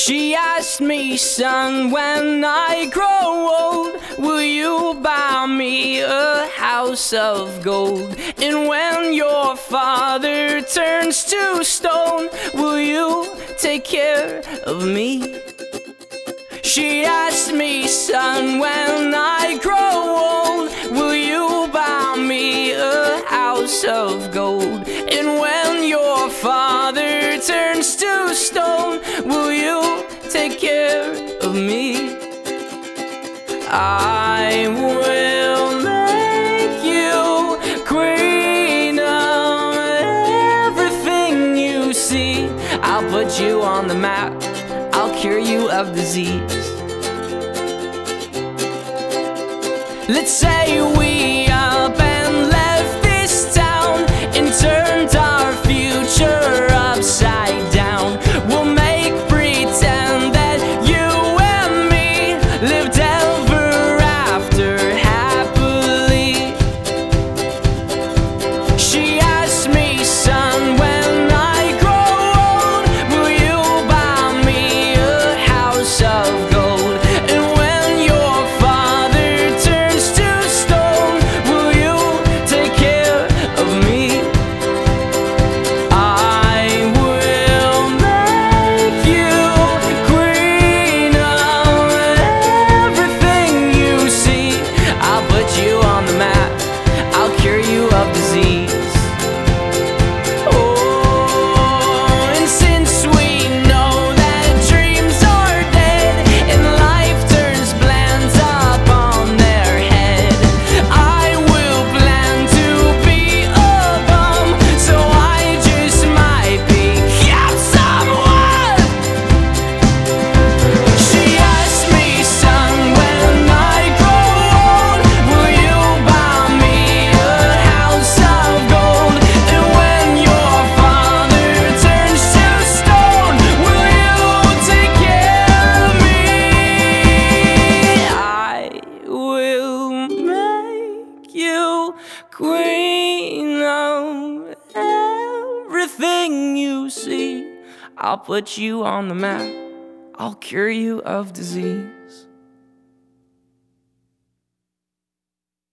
She asked me, son, when I grow old, will you buy me a house of gold? And when your father turns to stone, will you take care of me? She asked me, son, when I grow old, will you buy me a house of gold? And when your father turns to stone, I will make you queen of everything you see. I'll put you on the map. I'll cure you of disease. Let's say we She queen of everything you see. I'll put you on the map. I'll cure you of disease.